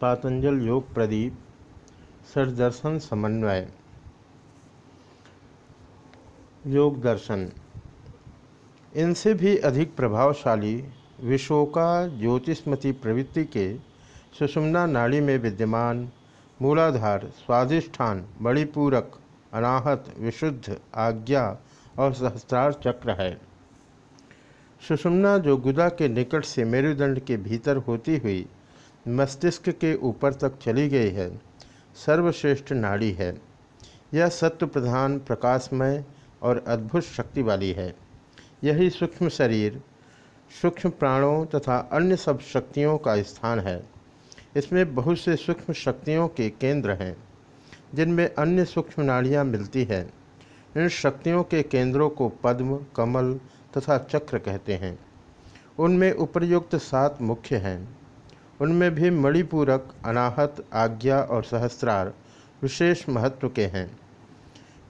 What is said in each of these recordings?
पातंजल योग प्रदीप सरदर्शन समन्वय। योग दर्शन। इनसे भी अधिक प्रभावशाली विशोका ज्योतिष्मती प्रवृत्ति के सुषुम्ना नाड़ी में विद्यमान मूलाधार स्वादिष्ठान मणिपूरक अनाहत, विशुद्ध, आज्ञा और सहस्त्रार चक्र है। सुषुम्ना जो गुदा के निकट से मेरुदंड के भीतर होती हुई मस्तिष्क के ऊपर तक चली गई है। सर्वश्रेष्ठ नाड़ी है। यह सत्व प्रधान, प्रकाशमय और अद्भुत शक्ति वाली है। यही सूक्ष्म शरीर, सूक्ष्म प्राणों तथा अन्य सब शक्तियों का स्थान है। इसमें बहुत से सूक्ष्म शक्तियों के केंद्र हैं, जिनमें अन्य सूक्ष्म नाड़ियाँ मिलती हैं। इन शक्तियों के केंद्रों को पद्म, कमल तथा चक्र कहते हैं। उनमें उपर्युक्त सात मुख्य हैं। उनमें भी मणिपूरक, अनाहत, आज्ञा और सहस्त्रार विशेष महत्व के हैं।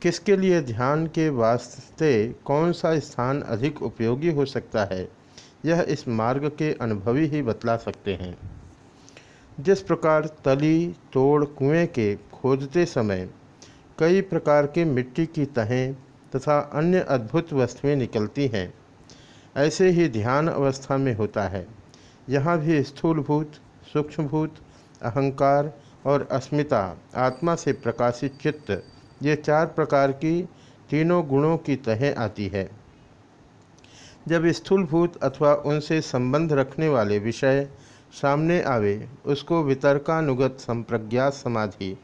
किसके लिए ध्यान के वास्ते कौन सा स्थान अधिक उपयोगी हो सकता है, यह इस मार्ग के अनुभवी ही बतला सकते हैं। जिस प्रकार तली, तोड़, कुएँ के खोदते समय कई प्रकार के मिट्टी की तहें तथा अन्य अद्भुत वस्तुएँ निकलती हैं, ऐसे ही ध्यान अवस्था में होता है। यहाँ भी स्थूलभूत, सूक्ष्मभूत, अहंकार और अस्मिता, आत्मा से प्रकाशित चित्त, ये चार प्रकार की तीनों गुणों की तहें आती है। जब स्थूलभूत अथवा उनसे संबंध रखने वाले विषय सामने आवे, उसको वितर्कानुगत संप्रज्ञात समाधि,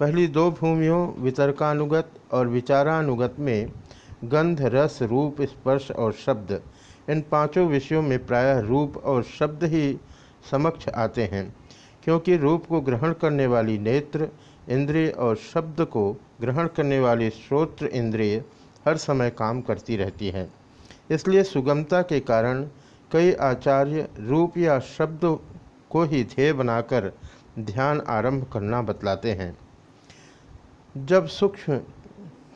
पहली दो भूमियों वितर्कानुगत और विचारानुगत में गंध, रस, रूप, स्पर्श और शब्द इन पाँचों विषयों में प्रायः रूप और शब्द ही समक्ष आते हैं, क्योंकि रूप को ग्रहण करने वाली नेत्र, इंद्रिय और शब्द को ग्रहण करने वाली श्रोत्र इंद्रिय हर समय काम करती रहती है। इसलिए सुगमता के कारण कई आचार्य रूप या शब्द को ही ध्येय बनाकर ध्यान आरंभ करना बतलाते हैं। जब सूक्ष्म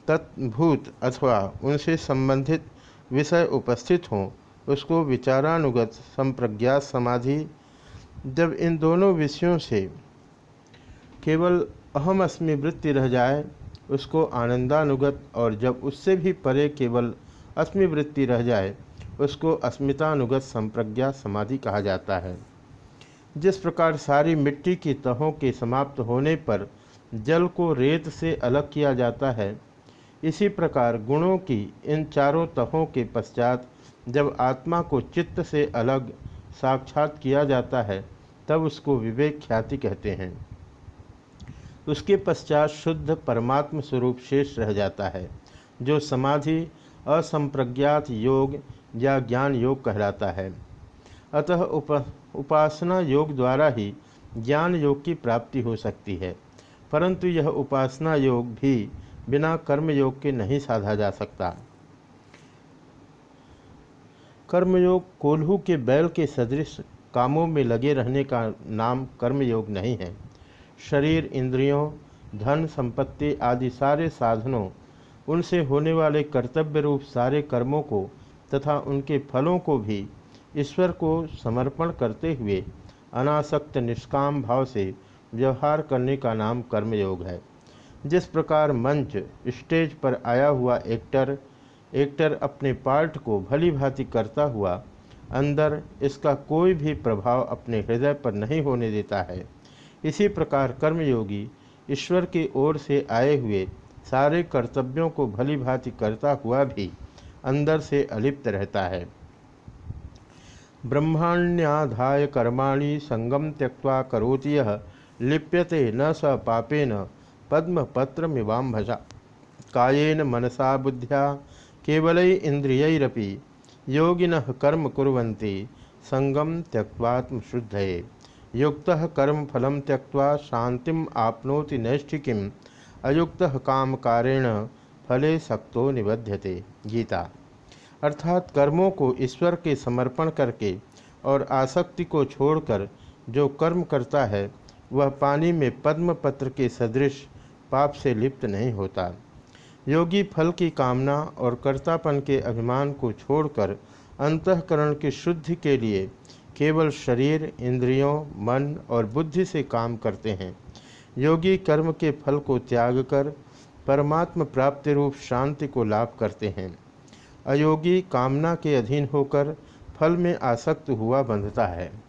तत्भूत अथवा उनसे संबंधित विषय उपस्थित हों, उसको विचारानुगत संप्रज्ञात समाधि। जब इन दोनों विषयों से केवल अहम अस्मि वृत्ति रह जाए, उसको आनंदानुगत और जब उससे भी परे केवल अस्मि वृत्ति रह जाए, उसको अस्मितानुगत संप्रज्ञा समाधि कहा जाता है। जिस प्रकार सारी मिट्टी की तहों के समाप्त होने पर जल को रेत से अलग किया जाता है इसी प्रकार गुणों की इन चारों तहों के पश्चात जब आत्मा को चित्त से अलग साक्षात किया जाता है, तब उसको विवेक ख्याति कहते हैं। उसके पश्चात शुद्ध परमात्म स्वरूप शेष रह जाता है, जो समाधि, असंप्रज्ञात योग या ज्ञान योग कहलाता है। अतः उप, उपासना योग द्वारा ही ज्ञान योग की प्राप्ति हो सकती है, परंतु यह उपासना योग भी बिना कर्म योग के नहीं साधा जा सकता। कर्मयोग कोल्हू के बैल के सदृश कामों में लगे रहने का नाम कर्मयोग नहीं है। शरीर, इंद्रियों, धन, संपत्ति आदि सारे साधनों, उनसे होने वाले कर्तव्य रूप सारे कर्मों को तथा उनके फलों को भी ईश्वर को समर्पण करते हुए अनासक्त निष्काम भाव से व्यवहार करने का नाम कर्मयोग है। जिस प्रकार मंच स्टेज पर आया हुआ एक्टर एक्टर अपने पार्ट को भली भांति करता हुआ, अंदर इसका कोई भी प्रभाव अपने हृदय पर नहीं होने देता है। इसी प्रकार कर्मयोगी ईश्वर की ओर से आए हुए सारे कर्तव्यों को भली भांति करता हुआ भी अंदर से अलिप्त रहता है। ब्रह्माण्याधाय कर्माणि संगम त्यक्वा करोति यह लिप्यते न स पापेन पद्मपत्रमिवाम्भजा। कायेन मनसा बुद्ध्या, केवल इंद्रियरपि योगिन कर्म कुरंती संगम त्यक्वात्मशुद्ध युक्त कर्म फल त्यक्वा शांतिम आपनोति नैष्ठिकीम, अयुक्त काम कारेण फले सक्तो निबध्यते। गीता। अर्थात कर्मों को ईश्वर के समर्पण करके और आसक्ति को छोड़कर जो कर्म करता है, वह पानी में पद्म पत्र के सदृश पाप से लिप्त नहीं होता। योगी फल की कामना और कर्तापन के अभिमान को छोड़कर अंतकरण की शुद्धि के लिए केवल शरीर, इंद्रियों, मन और बुद्धि से काम करते हैं। योगी कर्म के फल को त्याग कर परमात्म प्राप्ति रूप शांति को लाभ करते हैं। अयोगी कामना के अधीन होकर फल में आसक्त हुआ बंधता है।